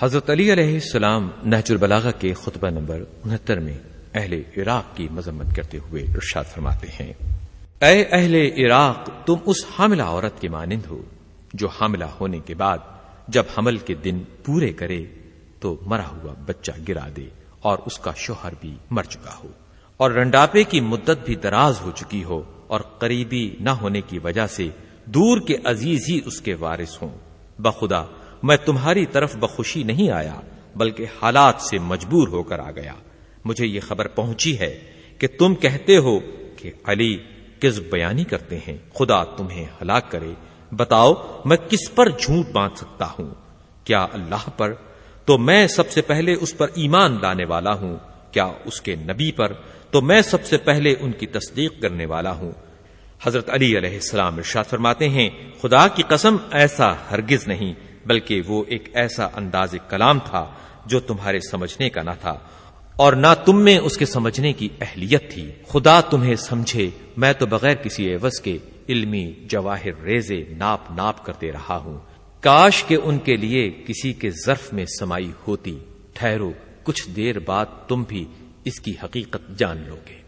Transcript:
حضرت علی علیہ السلام نہج البلاغہ کے خطبہ نمبر انہتر میں اہل عراق کی مذمت کرتے ہوئے ارشاد فرماتے ہیں۔ اے اہل عراق، تم اس حاملہ عورت کے مانند ہو، جو حاملہ ہونے کے بعد جب حمل کے دن پورے کرے تو مرا ہوا بچہ گرا دے اور اس کا شوہر بھی مر چکا ہو اور رنڈاپے کی مدت بھی دراز ہو چکی ہو اور قریبی نہ ہونے کی وجہ سے دور کے عزیز ہی اس کے وارث ہوں۔ بخدا میں تمہاری طرف بخوشی نہیں آیا، بلکہ حالات سے مجبور ہو کر آ گیا۔ مجھے یہ خبر پہنچی ہے کہ تم کہتے ہو کہ علی کس بیانی کرتے ہیں، خدا تمہیں ہلاک کرے۔ بتاؤ میں کس پر جھوٹ باندھ سکتا ہوں؟ کیا اللہ پر؟ تو میں سب سے پہلے اس پر ایمان لانے والا ہوں۔ کیا اس کے نبی پر؟ تو میں سب سے پہلے ان کی تصدیق کرنے والا ہوں۔ حضرت علی علیہ السلام ارشاد فرماتے ہیں، خدا کی قسم ایسا ہرگز نہیں۔ بلکہ وہ ایک ایسا انداز کلام تھا جو تمہارے سمجھنے کا نہ تھا، اور نہ تم میں اس کے سمجھنے کی اہلیت تھی۔ خدا تمہیں سمجھے، میں تو بغیر کسی عوض کے علمی جواہر ریزے ناپ ناپ کرتے رہا ہوں۔ کاش کے ان کے لیے کسی کے ظرف میں سمائی ہوتی۔ ٹھہرو، کچھ دیر بعد تم بھی اس کی حقیقت جان لو گے